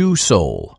shoe sole